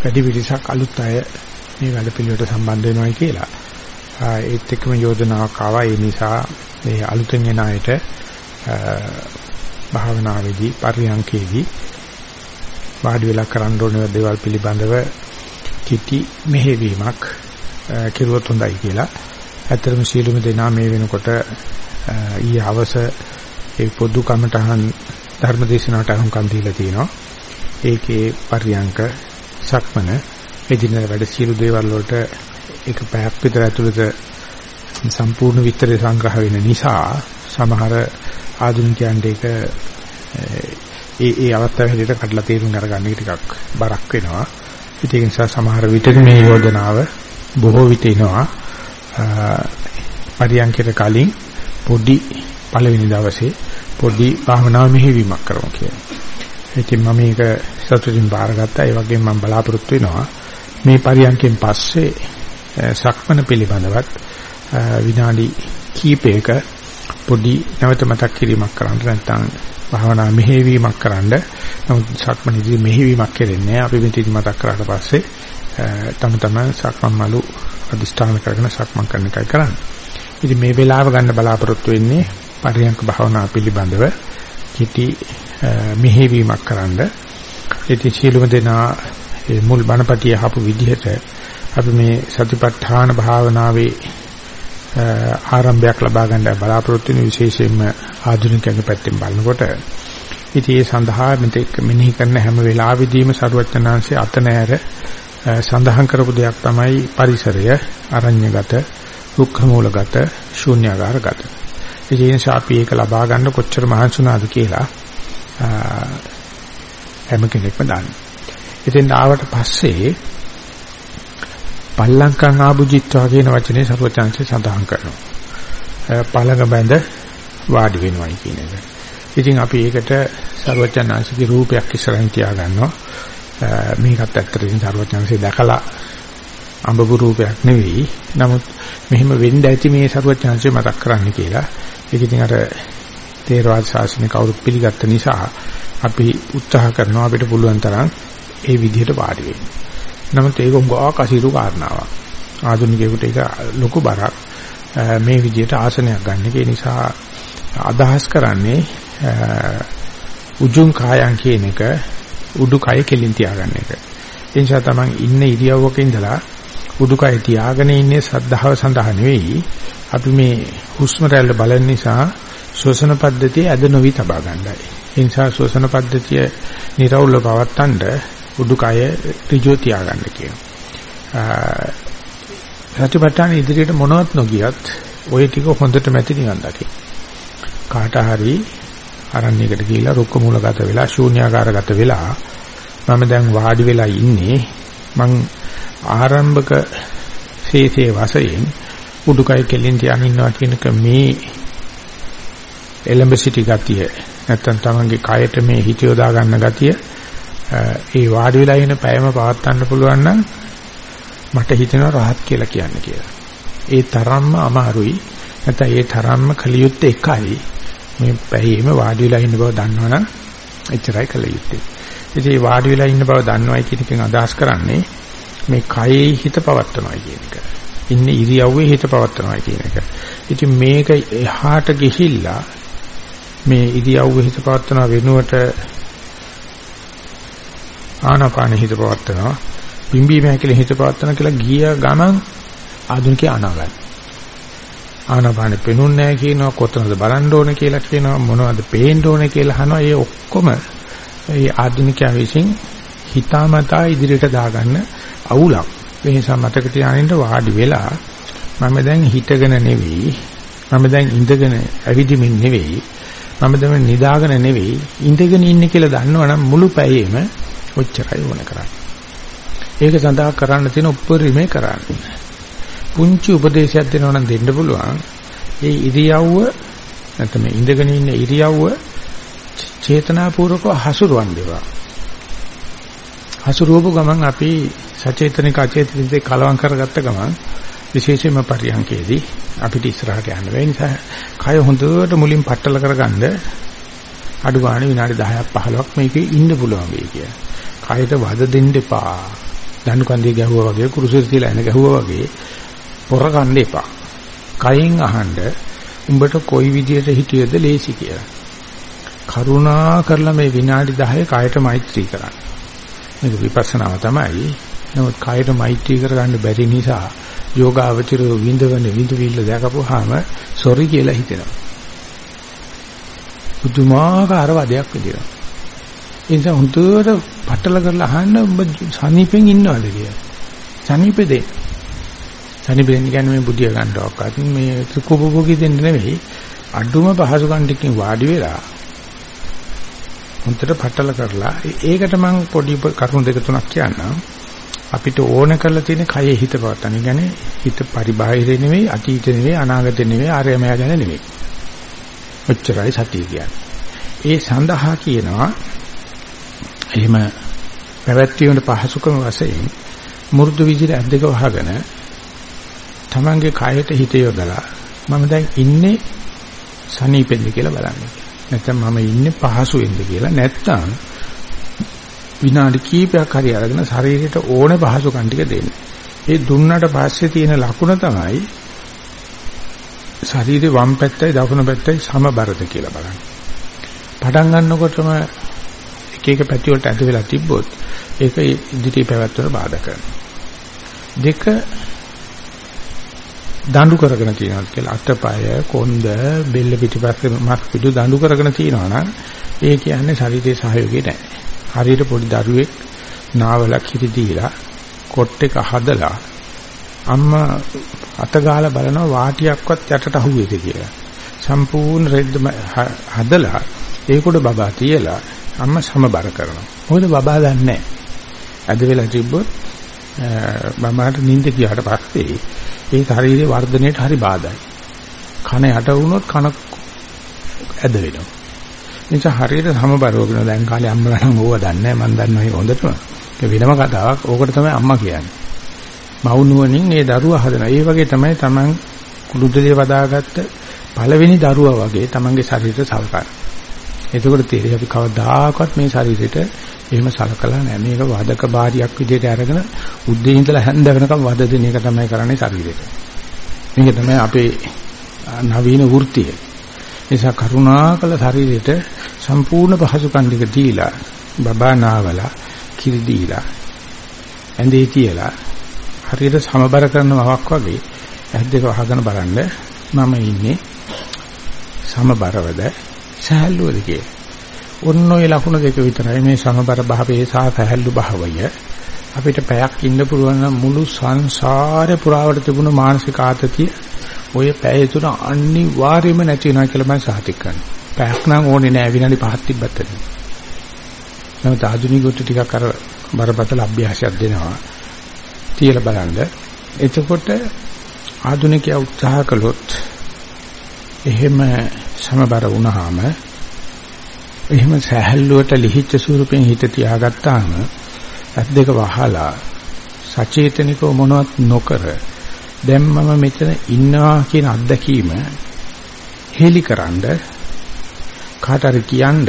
වැඩි පිරිසක් අලුත් අය මේ වැඩ පිළිවෙලට සම්බන්ධ වෙනවායි කියලා. ඒත් එක්කම යෝජනාවක් ආවා ඒ නිසා මේ අලුතෙන් එන අයට භාවනාවේදී පරියන්කේදී වාඩි වෙලා කරන්න ඕන දේවල් පිළිබඳව කිටි මෙහෙවීමක් කෙරුවොත් හොඳයි කියලා. ඇත්තටම සීලුම දෙනා මේ වෙනකොට ඊ අවස ඒ පොදු කමටහන් ධර්මදේශනාවට අහුම්කම් දීලා තිනවා. ඒකේ පරියංක සක්මන එදිනෙක වැඩ සියලු දේවල් වලට එක පැයක් විතර ඇතුළත සම්පූර්ණ විස්තරය සංග්‍රහ වෙන නිසා සමහර ආධුනිකයන්ට ඒක ඒ ඒ අවස්ථාවේ හැටියට කඩලා තේරුම් අරගන්න ටිකක් බරක් වෙනවා. ඒක නිසා සමහර විටක මේ යෝජනාව බොහෝ විට එනවා පරියන්කයට කලින් පොඩි පළවෙනි දවසේ පොඩි භාවනා මෙහෙවීමක් කරමු කියලා. ඉතින් මම මේක සතුටින් බාරගත්තා. ඒ වගේම මම බලාපොරොත්තු වෙනවා මේ පරියන්කෙන් පස්සේ සක්මන පිළිබඳවත් විනාඩි කීපයක පොඩි නැවත මතක් කිරීමක් කරන්න නැත්නම් භාවනා මෙහෙවීමක් කරන්න නමුත් සක්මනේදී මෙහෙවීමක් කෙරෙන්නේ අපි මෙතනදි මතක් කරාට පස්සේ තම තමන් සක්මන් මලු අදිස්ථාන කරගෙන සක්මන් කරන එකයි කරන්නේ. ඉතින් මේ වෙලාව ගන්න බලාපොරොත්තු වෙන්නේ පරියන්ක භාවනා පිළිබඳව කිටි මෙහෙවීමක් කරන්න. ඉතින් සියලුම දෙනා මුල් බණපටිය හපු විදිහට අපි මේ සතිපට්ඨාන භාවනාවේ ආරම්භයක් ලබා ගන්න බලාපොරොත්තු වෙන විශේෂයෙන්ම ආධුනිකයන්ගේ පැත්තෙන් බලනකොට ඉතින් ඒ සඳහා මෙතෙක් මෙනෙහි කරන හැම වෙලාවෙදීම සරුවචනාංශයේ අත නෑර සඳහන් කරපු දෙයක් තමයි පරිසරය අරඤ්‍යගත දුක්ඛ මූලගත ශූන්‍යාකාරගත. ඒ නිසා අපි ඒක ලබා ගන්න කොච්චර මහන්සුනාද කියලා හැම කෙනෙක්ම දන්නවා. ඉතින් ආවට පස්සේ පල්ලංකං ආභුජිත්වා කියන වචනේ සරුවචාන්සේ සඳහන් කරනවා. පළඟ බැඳ වාඩි වෙනවයි කියන එක. ඉතින් අපි ඒකට සරුවචාන්සේගේ රූපයක් ඉස්සරහින් තියා ගන්නවා. මේකත් ඇත්තටම සරුවචාන්සේ දැකලා අඹපු රූපයක් නෙවෙයි. නමුත් මෙහෙම වෙන්න ඇති මේ සරුවචාන්සේ මතක් කරන්න කියලා. ඒක ඉතින් අර තේරවාද ශාසනය කවුරුත් පිළිගත්ත නිසා අපි උත්සාහ කරනවා අපිට පුළුවන් තරම් ඒ විදිහට වාඩි වෙන්න. නමුත් ඒක උගාවක් අසීරු කාරණාවක්. ආධුනිකයෙකුට ඒක ලොකු බරක්. මේ විදිහට ආසනයක් ගන්න. ඒ නිසා අදහස් කරන්නේ උජුං කායං කියන එක උඩුකය කෙලින් තියාගන්න එක. ඒ නිසා තමන් ඉන්න ඉරියව්වක ඉඳලා උඩුකය තියාගෙන ඉන්නේ සද්ධාව සඳහා නෙවෙයි. අපි මේ හුස්ම රැල්ල බලන නිසා ශ්වසන පද්ධතිය ඇද නොවි තබා ගන්නයි. ඒ නිසා ශ්වසන පද්ධතිය නිරවුල්ව පවත්තන්න උඩුකය ඍජුව තියාගන්න කියනවා. සතිපට්ඨාන ඉදිරියට මොනවත් නොගියත් ওই ටික හොඳට මැති නිවන් දකින්න. කාට හරි අරණ්‍යයකට ගිහිලා රුක්ක මූලගත වෙලා ශූන්‍යාකාරගත වෙලා මම දැන් වාඩි වෙලා ඉන්නේ මං ආරම්භක ශේෂයේ වශයෙන් උඩුකය කෙලින් තියාගෙන ඉන්නවා කියනක මේ එලඹ සිටි ගතිය නැත්තම් තමන්ගේ කයට මේ හිත යොදා ගන්න ගතිය ඒ වාඩි වෙලා ඉන්න පැයම පවත්වන්න පුළුවන් නම් මට හිතෙනවා rahat කියලා කියන්න කියලා. ඒ තරම්ම අමාරුයි. නැත්නම් ඒ තරම්ම කලියුත් එකයි. මේ පැයෙම වාඩි වෙලා ඉන්න බව දන්නවනම් එච්චරයි කලියුත්තේ. ඉතින් මේ වාඩි වෙලා ඉන්න බව දන්නවයි කියන එකෙන් අදහස් කරන්නේ මේ කයේ හිත පවත්වනවා කියන එක. ඉන්නේ ඉරියව්වේ හිත පවත්වනවා කියන එක. ඉතින් මේක එහාට ගිහිල්ලා මේ ඉරියව්වේ හිත පවත්වන වෙනුවට ආනාපාන හිත පවත්නවා පිම්බීම හැකල හිත පවත්නවා කියලා ගිය ගමන් ආධුනිකයා අනාගත. ආනාපාන පෙනුන්නේ නැහැ කියනවා කොතනද බලන්න ඕනේ කියලා කියනවා මොනවද පේන්න ඕනේ කියලා අහනවා. ඒ ඔක්කොම ඒ ආධුනිකයා විසින් හිතාමතා ඉදිරියට දාගන්න අවුලක්. ඒ නිසා මතක තියාගන්න වාඩි වෙලා මම දැන් හිටගෙන නෙවෙයි මම දැන් ඉඳගෙන ඇවිදිමින් නෙවෙයි මම දැන් නිදාගෙන නෙවෙයි ඉඳගෙන ඉන්නේ කියලා දන්නවනම් මුළු පැයෙම ඔච්චරයි ඕන කරන්නේ. ඒක සඳහා කරන්න තියෙන උපරිමේ කරන්න. පුංචි උපදේශයක් දෙනවා නම් දෙන්න පුළුවන්. ඒ ඉරියව්ව නැත්නම් ඉඳගෙන ඉන්න ඉරියව්ව චේතනාපූර්වකව හසුරුවන් දේවා. හසුරුවපු ගමන් අපි සචේතනික අචේතනික කලවම් කරගත්ත ගමන් විශේෂයෙන්ම පරියන්කේදී අපිට ඉස්සරහට යන්න වෙයි නිසා කය හොඳට මුලින් පట్టල කරගන්න අඩු ගන්න විනාඩි 10ක් 15ක් මේකේ ඉන්න පුළුවන් වෙයි කියලා. කයට වද දෙන්න එපා. දණු කන්දේ ගැහුවා වගේ කුරුසෙට තියලා එන ගැහුවා වගේ පොර කන්න එපා. කයෙන් අහන්න උඹට කොයි විදියට හිටියද ලේසි කියලා. කරුණා කරලා මේ විනාඩි 10 කයට මෛත්‍රී කරන්න. මේක විපස්සනාව තමයි. නමුත් කායයට මෛත්‍රී කරගන්න බැරි නිසා යෝගාවචරය විඳවන විඳවිල්ල දැකපුවාම සොරි කියලා හිතෙනවා. පුදුමාකාර වදයක් විදියට. ඒ නිසා හුදුවට පටල කරලා අහන්න ඔබ සනීපෙන් ඉන්නවද කියලා. සනීපෙදේ. සනීපෙන් කියන්නේ මේ බුදිය ගන්නවක්වත් මේ සුඛභෝගී දෙන්න නෙවෙයි අඩුම පහසුකම් ටිකකින් වාඩි වෙලා හොන්තර පටල කරලා ඒකට මම පොඩි කරුණු දෙක තුනක් කියන්නම්. අපිට ඕන කරලා තියෙන කයේ හිත පවත්තන. ඒ කියන්නේ හිත පරිබාහිර නෙවෙයි, අතීත නෙවෙයි, අනාගත නෙවෙයි, ආර්යමය ගැන නෙවෙයි. ඔච්චරයි සතිය කියන්නේ. ඒ සඳහා කියනවා එහෙම පැවැත්වීමේ පහසුකම වශයෙන් මුරුදු විදිහට ඇද්දක වහගෙන තමන්ගේ කයට හිත යොදලා මම දැන් ඉන්නේ සනීපෙන්ද කියලා බලන්න. නැත්නම් මම ඉන්නේ පහසුවෙන්ද කියලා. නැත්නම් විනාඩි කීපයක් හරි අරගෙන ශරීරයට ඕන පහසුකම් ටික දෙන්න. ඒ දුන්නට පස්සේ තියෙන ලකුණ තමයි ශරීරේ වම් පැත්තයි දකුණු පැත්තයි සමබරද කියලා බලන්න. පටන් ගන්නකොටම එක එක පැති වලට ඇද වෙලා තිබ්බොත් ඒක ඉදිරි පැවැත්මට බාධා කරනවා. දෙක දඬු කරගෙන තියෙනවා කියලා අතපය කොන්ද බෙල්ල පිටිපස්සේ මස් පිටු දඬු කරගෙන තියෙනවා නම් ඒ කියන්නේ ශරීරයේ සහයෝගය නැහැ. හරියට පොඩි දරුවෙක් නාවලක් හිටි දීලා කොට් එක හදලා අම්මා අත ගාලා බලනවා වාටියක්වත් යටට අහුවේද කියලා. සම්පූර්ණ රෙද්ද හදලා ඒකට බබා තියලා අම්මා සමබර කරනවා. මොකද බබා දන්නේ නැහැ. අද වෙලා තිබ්බොත් බබාට නිින්ද ගියාට පස්සේ ඒ ශරීරයේ වර්ධනයට හරි බාධායි. කන යට වුණොත් කන ඇද වෙනවා. නිසා හරියට සමබරව වෙන දැන් කාලේ අම්මලා නම් ඕව දන්නේ නැහැ මම දන්නවා ඒක හොඳටම. ඒක වෙනම කතාවක්. ඕකට තමයි අම්මා කියන්නේ. මවුනුවණින් ඒ දරුවා හදනවා. ඒ වගේ තමයි Taman කුළුදලේ වදාගත්ත පළවෙනි දරුවා වගේ Tamanගේ ශරීරයට සලකන්නේ. එතකොට තේරෙයි අපි කවදාකවත් මේ ශරීරෙට එහෙම සලකලා නැහැ. මේක වදක බාරියක් විදිහට අරගෙන උද්දී ඉඳලා හැන්ද වෙනකම් වද දෙන එක තමයි කරන්නේ ශරීරෙට. මේක තමයි අපේ නවීන වෘත්තිය. නිසා කරුණාකල ශරීරයට සම්පූර්ණ පහසුකම් ටික දීලා බබා නාවලා කිරි දීලා ඇඳේ තියලා හරියට සමබර කරනවක් වගේ ඇස් දෙක වහගෙන බලන්න මම ඉන්නේ සමබරවද සහැල්ලුවද කියලා. ඔන්න ඔය ලකුණු දෙක විතරයි මේ සමබර භාවයේ සහ සහැල්ලු භාවය අපිට පැයක් ඉන්න පුළුවන් මුළු සංසාරේ පුරාවට තිබුණු මානසික ආතතිය ඔය පැය තුන අනිවාර්යයෙන්ම නැති වෙනවා කියලා මම සාතික කරනවා. පැයක් නම් ඕනේ නෑ විනාඩි 5ක් තිබ්බත් ඇති. නමුත් ආධුනිකයෝට ටිකක් අර බරපතල අභ්‍යාසයක් දෙනවා. තියලා බලන්න. එතකොට ආධුනිකයා උත්සාහ කළොත් එහෙම සමබර වුණාම එහෙම සහැල්ලුවට ලිහිච්ච ස්වරූපෙන් හිත තියාගත්තාම ඇස් දෙක වහලා සචේතනිකව මොනවත් නොකර දැන් මම මෙතන ඉන්නවා කියන අත්දැකීම හෙලිකරනද කාට හරි කියන්න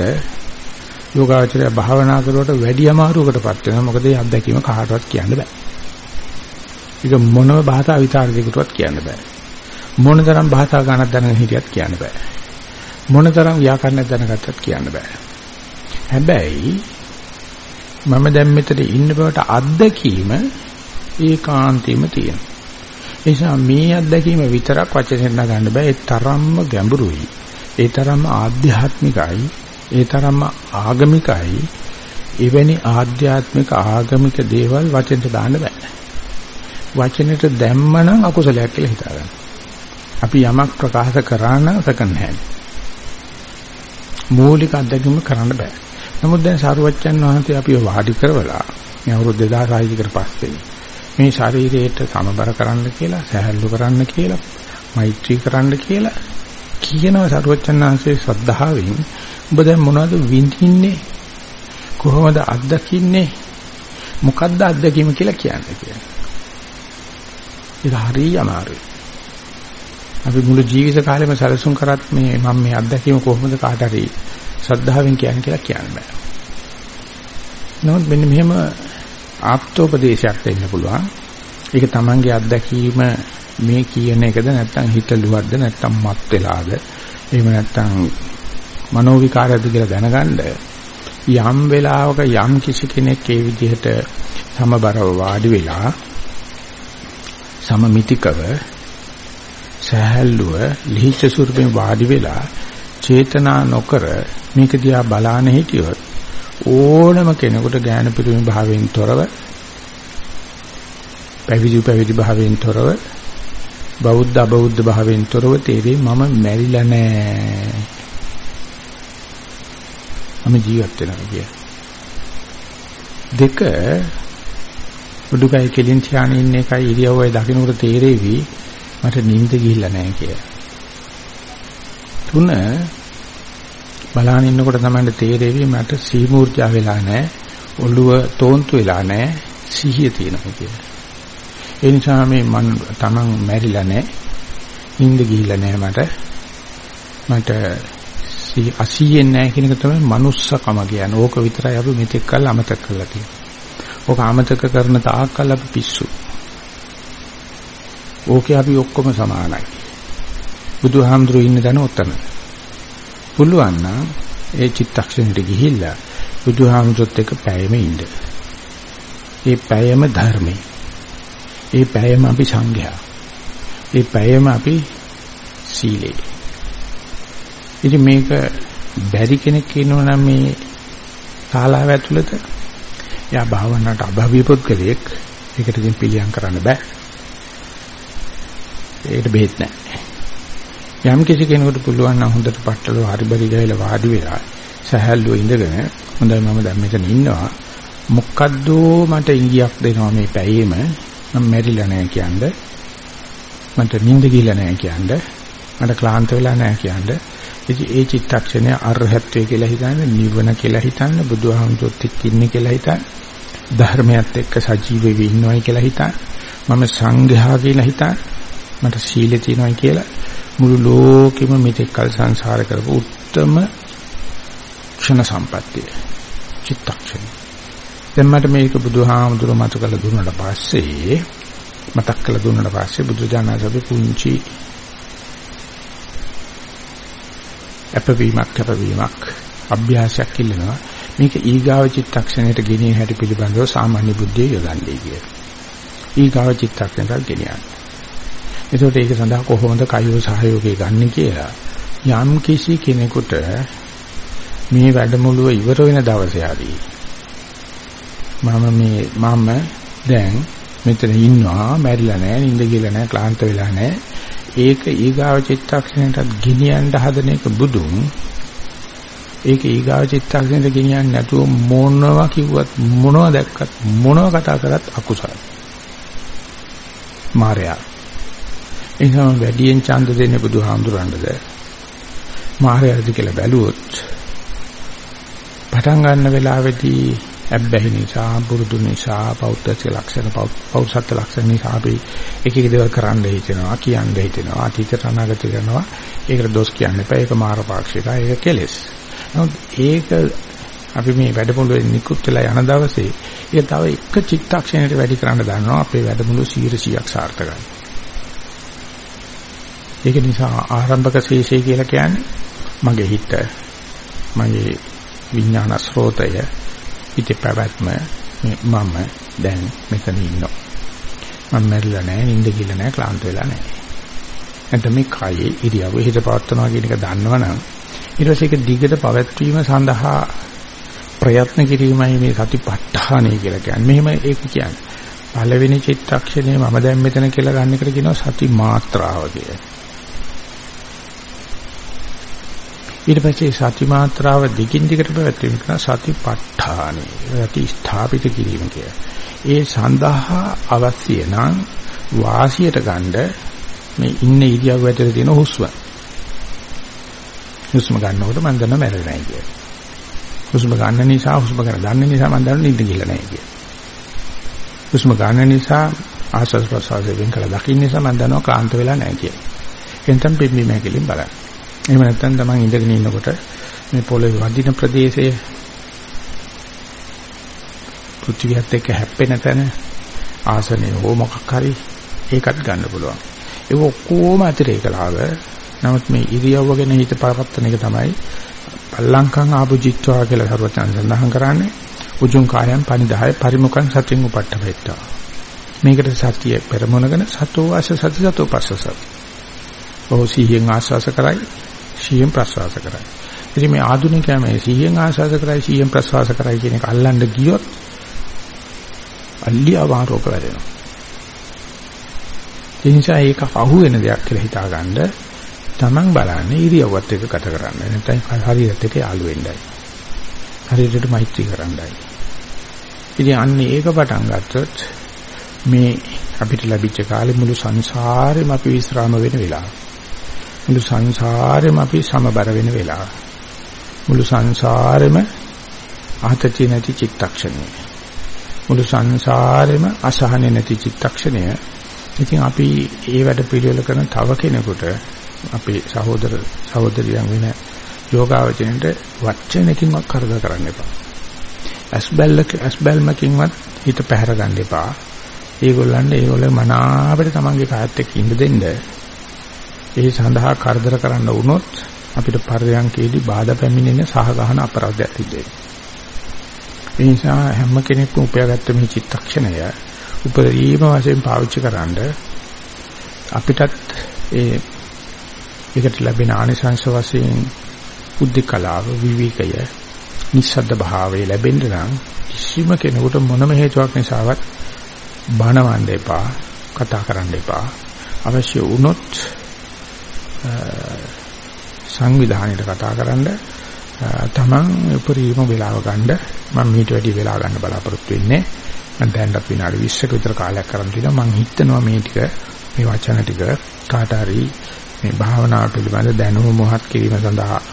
යෝගාචරය භාවනා කරුවට වැඩි අමාරුවකටපත් වෙනවා මොකද මේ අත්දැකීම කාටවත් කියන්න බෑ. ඒක මොනම භාෂා විචාරයකටවත් කියන්න බෑ. මොනතරම් භාෂා ගණක් දැනගෙන හිටියත් කියන්න බෑ. මොනතරම් ව්‍යාකරණයක් දැනගත්තත් කියන්න බෑ. හැබැයි මම දැන් මෙතන ඉන්න බවට අත්දැකීම ඒකාන්තෙම තියෙනවා. ඒ නිසා මේ අත්දැකීම විතරක් වචනෙන් නගන්න බෑ. ඒ තරම්ම ගැඹුරුයි. ඒ තරම්ම ආධ්‍යාත්මිකයි. ඒ තරම්ම ආගමිකයි. එවැනි ආධ්‍යාත්මික ආගමික දේවල් වචෙන්ට දාන්න බෑ. වචනෙට දැම්මනම් අකුසලයක් කියලා හිතාගන්න. අපි යමක් ප්‍රකාශ කරා නම් සකන් නැහැ. මූලික අත්දැකීම කරන්න බෑ. නමුත් දැන් සාරුවච්චන් වහන්සේ අපිව වාඩි කරවලා මේ අවුරුදු 2600 කට පස්සේ මේ ශරීරයට සමබර කරන්න කියලා, සහැල්ලු කරන්න කියලා, මෛත්‍රී කරන්න කියලා කියනවා සරුවචනාංශයේ ශ්‍රද්ධාවෙන් ඔබ දැන් මොනවද විඳින්නේ? කොහොමද අත්දකින්නේ? මොකද්ද අත්දැකීම කියලා කියන්නේ කියලා. ඒක හරිය අමාරුයි. අපි මුළු ජීවිත කාලෙම සැලසුම් කරත් මේ මම මේ අත්දැකීම කොහොමද කාට හරි ශ්‍රද්ධාවෙන් කියන්නේ කියලා කියන්න බෑ. නමුත් මෙන්න මෙහෙම ආප්තෝපදේශයක් දෙන්න පුළුවන්. ඒක තමන්ගේ අත්දැකීම මේ කියන එකද නැත්නම් හිතලුවක්ද නැත්නම් මත් වෙලාද එහෙම නැත්නම් මනෝ විකාරයක්ද කියලා දැනගන්න යම් වෙලාවක යම් කිසි කෙනෙක් ඒ විදිහට සමබරව වාඩි වෙලා සමමිතිකව සහැල්ලුව ලිහිච්ඡ ස්වරූපයෙන් වාඩි වෙලා චේතනා නොකර මේක දිහා බලාන හිටියොත් ඕනම කෙනෙකුට ඥාන පිරිමි භාවයෙන් තොරව පැවිදි පැවිදි භාවයෙන් තොරව බෞද්ධ අබෞද්ධ භාවයෙන් තොරව තේරෙයි මම මැරිලා නෑ මම ජීවත් වෙනවා කිය. දෙක උඩුකය කෙලින් ධානය ඉන්න එකයි ඉරියව්වයි දකින්නට තේරෙවි මට නිින්ද ගිහිල්ලා නැහැ කියලා. තුන බලාගෙන ඉන්නකොට තමයි තේරෙවි මට සීමූර්ජා වෙලා නැහැ ඔළුව තෝන්තු වෙලා නැහැ සිහිය තියෙනවා කියලා. ඒ නිසා මේ මන් තමන් මැරිලා නැහැ නිින්ද ගිහිල්ලා නැහැ මට මට අසීයෙන් නැහැ කියන එක තමයි manussකම කියන්නේ. ඕක විතරයි අපි මෙතෙක් කල් අමතක කරලා තියෙන්නේ. ඕක අමතක කරන තාක්කල් අපි පිස්සු. ඕකේ අපි ඔක්කොම සමානයි. බුදුහාමුදුරු ඉන්න දන ඔතන. පුළුවන් නම් ඒ චිත්තක්ෂණයට ගිහිල්ලා බුදුහාමුදුරුත් එක්ක පැයෙම ඉන්න. ඒ පැයෙම ධර්මයි. ඒ පැයෙම අපි සංඝයා. ඒ පැයෙම අපි සීලේ. ඉතින් මේක බැරි කෙනෙක් ඉන්නව නම් මේ ශාලාව ඇතුළත එයා භාවනාවට අභාවී පුද්ගලයෙක් ඒකට ඉතින් පිළියම් කරන්න බෑ. ඒකට බෙහෙත් නැහැ. යම් කිසි කෙනෙකුට පුළුවන් නම් හොඳට පట్టල හරිබරි ගහලා වාඩි වෙලා සහැල්ලුව ඉඳගෙන හොඳයි මම දැන් මෙතන ඉන්නවා. මොකද්ද මට ඉංගියක් දෙනවා මේ පැයේම. මම මැරිලා නැහැ කියන්නේ මට නිින්ද ගිහලා නැහැ කියන්නේ මට ක්ලාන්ත වෙලා නැහැ කියන්නේ ඉතින් ඒ චිත්තක්ෂණය අරහත්ත්වය කියලා හිතන්නේ නිවන කියලා හිතන්නේ බුදුහාමුදුරුත් එක්ක ඉන්නේ කියලා හිතන්නේ ධර්මයත් එක්ක සජීව වෙවි ඉන්නවයි කියලා හිතන්නේ මම සංඝයා කියලා හිතන්නේ මට සීලය තියෙනවයි කියලා මුළු ලෝකෙම මෙතෙක් කල සංසාර කරපු උත්තරම ක්ෂණ සම්පත්තිය චිත්තක්ෂණ දැන් මට මේක බුදුහාමුදුර මත කළ දුන්නාට පස්සේ මතක් කළ දුන්නාට පස්සේ බුදුජානකගේ පුංචි අපවීමක් අපවීමක් අභ්‍යාසයක් ඉල්ලනවා මේක ඊගාව චිත්තක්ෂණයට ගෙනියන හැටි පිළිබඳව සාමාන්‍ය බුද්ධිය යොදන්නේ කියලා. ඊගාව චිත්තක්ෂණයට ගෙනියන්නේ. එතකොට ඒක සඳහා කොහොමද කයෝ සහයෝගය ගන්න කියලා යම් කිසි කෙනෙකුට මේ වැඩමුළුව ඉවර වෙන දවසේ ආදී මම මේ මම දැන් මෙතන ඉන්නවා මැරිලා නැහැ නිින්ද ගිහලා නැහැ ක්ලාන්ත වෙලා නැහැ. ඒක ඊගාව චිත්තක්ෂණයටත් ගෙනියන්න හදන එක බුදුන්. ඒක ඊගාව චිත්තක්ෂණයට ගෙනියන්නේ නැතුව මොනවා කිව්වත් මොනවා දැක්කත් මොනවා කතා කරත් අකුසල. මායя. එනිසා වැඩියෙන් ඡන්ද දෙන්නේ බුදුහාමුදුරන්ටද? මායයද කියලා බැලුවොත් පටන් ගන්න වෙලාවේදී ඇබ්බැහි නිසා පුරුදු නිසා පෞද්ගලික ලක්ෂණ පෞසත්ත්ව ලක්ෂණ නිසා අපි එක එක දේවල් කරන්න හිතෙනවා කියන්න හිතෙනවා අතීතයට අනාගත කරනවා ඒකට දොස් කියන්න එපා. ඒක මාරපාක්ෂිකයි ඒක කෙලෙස්. නමුත් ඒක අපි මේ වැඩමුළුවේ නිකුත් වෙලා යන දවසේ ඒක තව එක චිත්තක්ෂණයකට වැඩි කරන්න දන්නවා. අපේ වැඩමුළුව 100ක් සාර්ථකයි. ඒක නිසා ආරම්භක ශේෂය කියලා කියන්නේ මගේ හිත මගේ විඥාන ස්රෝතය හිතේ පැවැත්ම මම දැන් මෙතන ඉන්නවා මම මැරිලා නැහැ නිින්ද ගිහලා නැහැ ක්ලාන්ත වෙලා නැහැ නැත්නම් මේ කයේ ඉරියව්ව හිත පවත්වනවා කියන එක දන්නවනම් ඊට පස්සේ ඒක දිගට පවත්වීම සඳහා ප්‍රයත්න කිරීමයි මේ සතිපට්ඨානය කියලා කියන්නේ. මෙහෙම ඒක කියන්නේ. පළවෙනි චිත්තක්ෂණය මම දැන් මෙතන කියලා ගන්න එකට කියනවා සති මාත්‍රාව කියලා. ඊට පස්සේ සති මාත්‍රාව දිගින් දිගට පැවැත්වීම කරන සතිපට්ඨානෙ යටි ස්ථාපිත කිරීම කිය. ඒ සඳහා අවශ්‍ය නම් වාසියට ගන්න මේ ඉන්න ඉරියව්ව ඇතුලේ තියෙන හුස්ම. හුස්ම ගන්නකොට මම දන්නවා මැරෙන්නේ නැහැ කියලා. හුස්ම ගන්න නිසා හුස්ම ගන්න දන්න නිසා මම දන්නවා නිින්ද ගිහලා නැහැ කියලා. හුස්ම ගන්න නිසා ආස්වාද ප්‍රසආසයෙන් වෙන් කළ දකින්න නිසා මම දන්නවා ක්ලාන්ත වෙලා නැහැ කියලා. එතෙන් පිම්බි මහැකලින් බලන්න. එහෙම නැත්නම් තමන් ඉඳගෙන ඉන්නකොට මේ පොළවේ වදින ප්‍රදේශයේ පෘථිවියත් එක්ක හැප්පෙන තැන ආසනේ හෝ මොකක් හරි ඒකත් ගන්න පුළුවන්. ඒක ඔක්කොම අතිරේක ලාභ. නමුත් මේ ඉරියව්ව ගැන හිත පවත්තන එක තමයි පල්ලංකං ආභුජිත්වා කියලා සර්වචන් සඳහන් කරන්නේ. උජුං කායම් පනිදාය පරිමුඛං සතින් උපට්ඨවෙත්තා. මේකට සතිය පෙරමුණගෙන සතෝ වාස සති සතෝ පස්ස සති. ඔහු සිහියෙන් ආස්වාස කරයි, සිහියෙන් ප්‍රස්වාස කරයි. ඉතින් මේ ආධුනිකයා මේ සිහියෙන් ආස්වාස කරයි, සිහියෙන් ප්‍රස්වාස කරයි කියන එක අල්ලන්න ගියොත් අල්ලිය වාරෝප වැඩෙනවා. ඒ නිසා ඒක අහුවෙන දෙයක් කියලා හිතාගන්න තමන් බලන්නේ ඉරියව්වත් එක්ක ගත කරන්න. නැත්නම් හරියට එක යාළු වෙන්නයි. හරියට මෛත්‍රී කරන්නයි. ඉතින් අන්න ඒක පටන් ගත්තොත් මේ අපිට ලැබිච්ච කාලේ මුළු සංසාරෙම අපි විස්රාම වෙන වෙලාව. මුළු සංසාරෙම අපි සමබර වෙන වෙලාව. මුළු සංසාරෙම ආතතිය නැති චිත්තක්ෂණය. මුළු සංසාරෙම අසහනෙ නැති චිත්තක්ෂණය. ඉතින් අපි ඒ වැඩ පිළිවෙල කරන තව කෙනෙකුට අපේ සහෝදර සහෝදරියන් වෙන යෝගාවචරයට වචනකින්වත් කරදර කරන්න එපා. ඇස්බැල්ලක ඇස්බැල්මකින්වත් හිත පැහැර ගන්න එපා. ඒගොල්ලන්ට ඒගොල්ලෝ මනාවට තමන්ගේ කායත් එක්ක ඉන්න දෙන්න. ඒ සඳහා කරදර කරන්න වුණොත් අපිට පරියන්කේදී බාධා පැමිණෙන සහගහන අපරාධයක් සිද්ධ වෙනවා. ඒ නිසා හැම කෙනෙක්ම උපයාගත්ත මේ චිත්තක්ෂණය උපරිම වශයෙන් පාවිච්චි කරන්න අපිටත් ඒ ඒකට ලැබෙන ආනිසංශ වශයෙන් උද්දකලාව විවිකය නිස්සද්ද භාවය ලැබෙන්න නම් කිසිම කෙනෙකුට මොනම හේතුවක් නිසාවත් බනවන්න එපා කතා කරන්න එපා අවශ්‍ය වුණොත් සංවිධානයට කතා කරන්න තමන් උපරිම වෙලාව ගන්න මම මීට වැඩි වෙලා ගන්න බලාපොරොත්තු වෙන්නේ. මම දැන්වත් විනාඩි 20ක විතර කාලයක් කරන් තියෙනවා මම හිතනවා මේ ටික මේ වචන ටික කාට හරි මේ භාවනාව පිළිබඳ දැනුම මොහත් කිරීම සඳහා